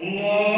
Whoa.